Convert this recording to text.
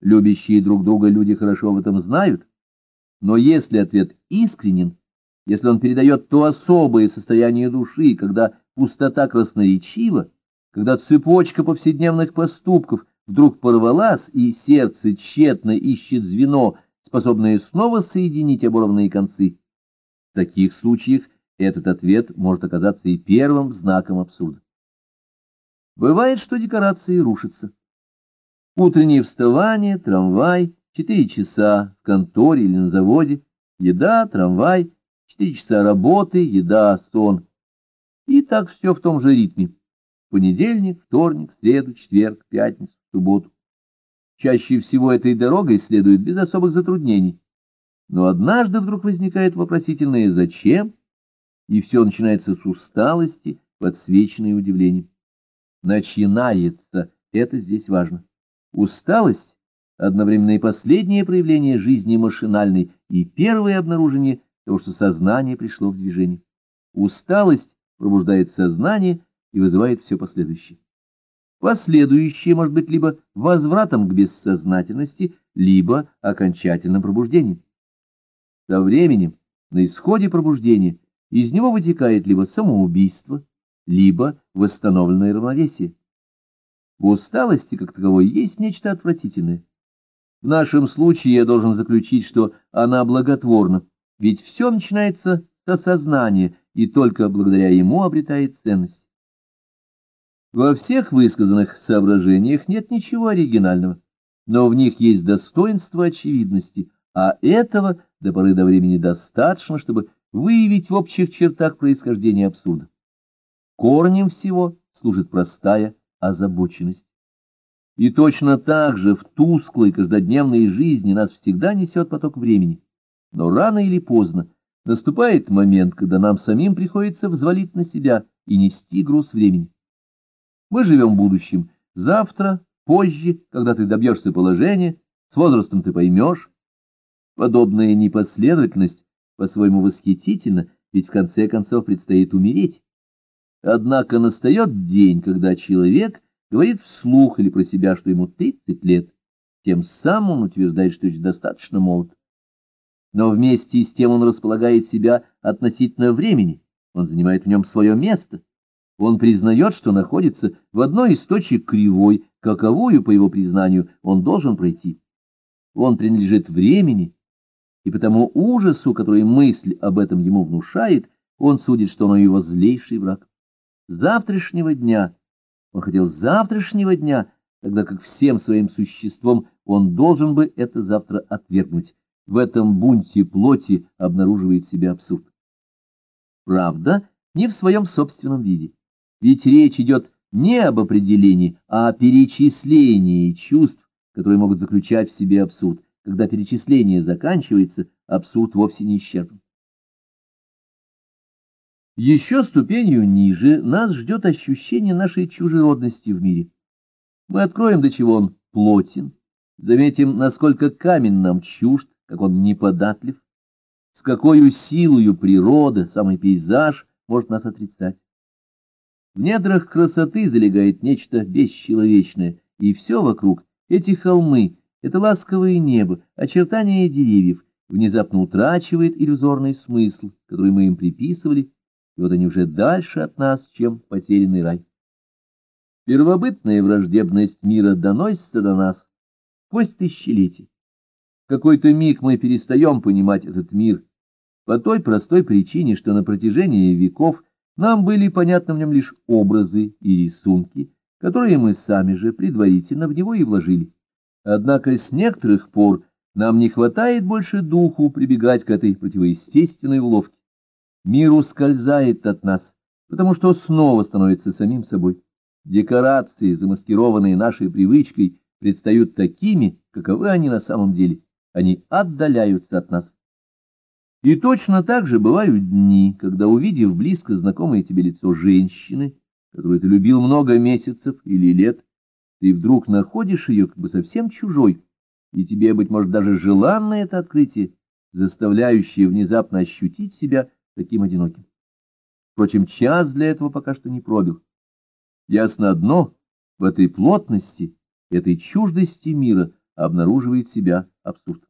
Любящие друг друга люди хорошо в этом знают. Но если ответ искренен, если он передает то особое состояние души, когда пустота красноречива, когда цепочка повседневных поступков вдруг порвалась, и сердце тщетно ищет звено, способное снова соединить оборванные концы, в таких случаях этот ответ может оказаться и первым знаком абсурда. Бывает, что декорации рушатся. Утреннее вставание, трамвай, четыре часа в конторе или на заводе, еда, трамвай, четыре часа работы, еда, сон. И так все в том же ритме. Понедельник, вторник, среду, четверг, пятницу, субботу. Чаще всего этой дорогой следует без особых затруднений. Но однажды вдруг возникает вопросительное «зачем?» и все начинается с усталости, подсвеченной удивлением. Начинается, это здесь важно. Усталость — одновременно и последнее проявление жизни машинальной, и первое обнаружение того, что сознание пришло в движение. Усталость пробуждает сознание и вызывает все последующее. Последующее может быть либо возвратом к бессознательности, либо окончательным пробуждением. Со временем, на исходе пробуждения, из него вытекает либо самоубийство, либо восстановленное равновесие. В усталости, как таковой, есть нечто отвратительное. В нашем случае я должен заключить, что она благотворна, ведь все начинается с осознания, и только благодаря ему обретает ценность. Во всех высказанных соображениях нет ничего оригинального, но в них есть достоинство очевидности, а этого до поры до времени достаточно, чтобы выявить в общих чертах происхождения абсурда. Корнем всего служит простая озабоченность. И точно так же в тусклой каждодневной жизни нас всегда несет поток времени. Но рано или поздно наступает момент, когда нам самим приходится взвалить на себя и нести груз времени. Мы живем будущим. Завтра, позже, когда ты добьешься положения, с возрастом ты поймешь. Подобная непоследовательность по-своему восхитительно, ведь в конце концов предстоит умереть. Однако настает день, когда человек говорит вслух или про себя, что ему 30 лет, тем самым он утверждает, что еще достаточно молод. Но вместе с тем он располагает себя относительно времени, он занимает в нем свое место. Он признает, что находится в одной из точек кривой, каковую, по его признанию, он должен пройти. Он принадлежит времени, и потому ужасу, который мысль об этом ему внушает, он судит, что он его злейший враг. Завтрашнего дня, он хотел завтрашнего дня, тогда как всем своим существом он должен бы это завтра отвергнуть. В этом бунте плоти обнаруживает себя абсурд. Правда, не в своем собственном виде. Ведь речь идет не об определении, а о перечислении чувств, которые могут заключать в себе абсурд. Когда перечисление заканчивается, абсурд вовсе не исчерпан. Еще ступенью ниже нас ждет ощущение нашей чужеродности в мире. Мы откроем, до чего он плотен, заметим, насколько камень нам чужд, как он неподатлив, с какой силою природа, самый пейзаж может нас отрицать. В недрах красоты залегает нечто бесчеловечное, и все вокруг, эти холмы, это ласковое небо, очертания деревьев, внезапно утрачивает иллюзорный смысл, который мы им приписывали, вот они уже дальше от нас, чем потерянный рай. Первобытная враждебность мира доносится до нас сквозь тысячелетия. В какой-то миг мы перестаем понимать этот мир по той простой причине, что на протяжении веков нам были понятны в нем лишь образы и рисунки, которые мы сами же предварительно в него и вложили. Однако с некоторых пор нам не хватает больше духу прибегать к этой противоестественной уловке. Мир ускользает от нас, потому что снова становится самим собой. Декорации, замаскированные нашей привычкой, предстают такими, каковы они на самом деле. Они отдаляются от нас. И точно так же бывают дни, когда, увидев близко знакомое тебе лицо женщины, которую ты любил много месяцев или лет, ты вдруг находишь ее как бы совсем чужой, и тебе, быть может, даже желанно это открытие, заставляющее внезапно ощутить себя таким одиноким. Впрочем, час для этого пока что не пробил. Ясно одно, в этой плотности, этой чуждости мира обнаруживает себя абсурд.